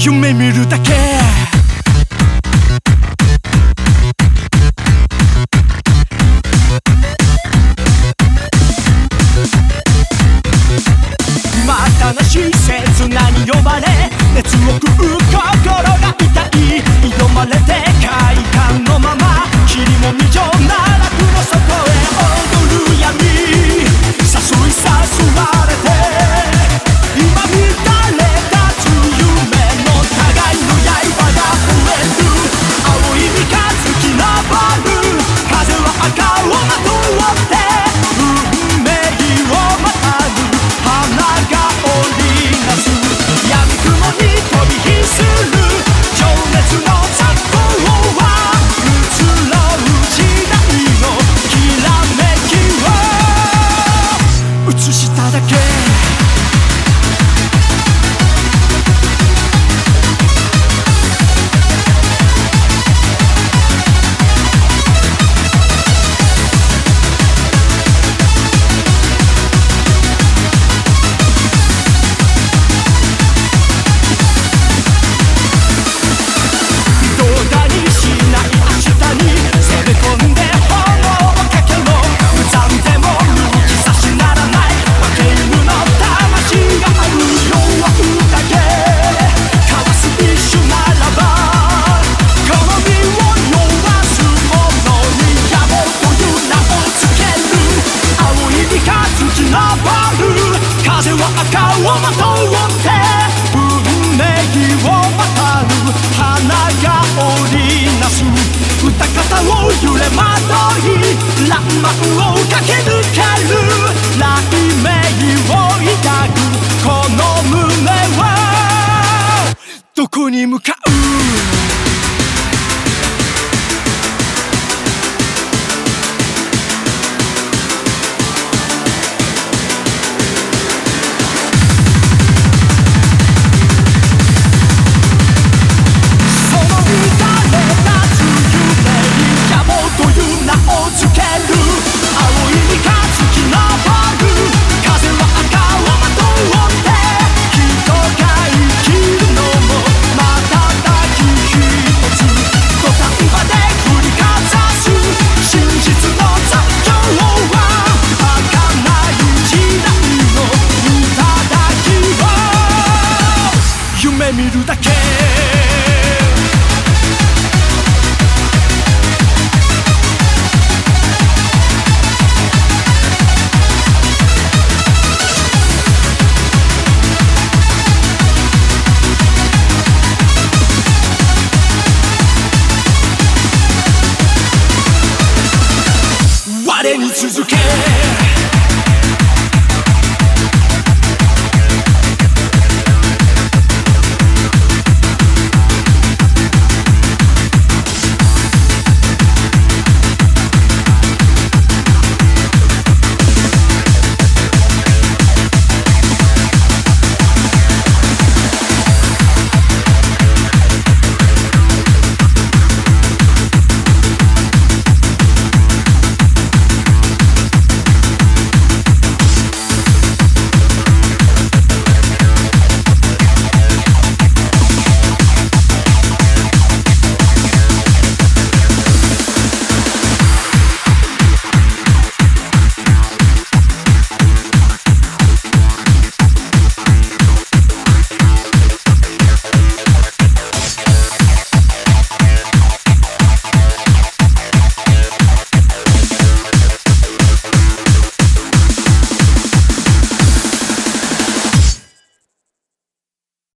夢見るだけ。は赤をまとって運命をまたる花が織りなす歌方を揺れまとい見るだけ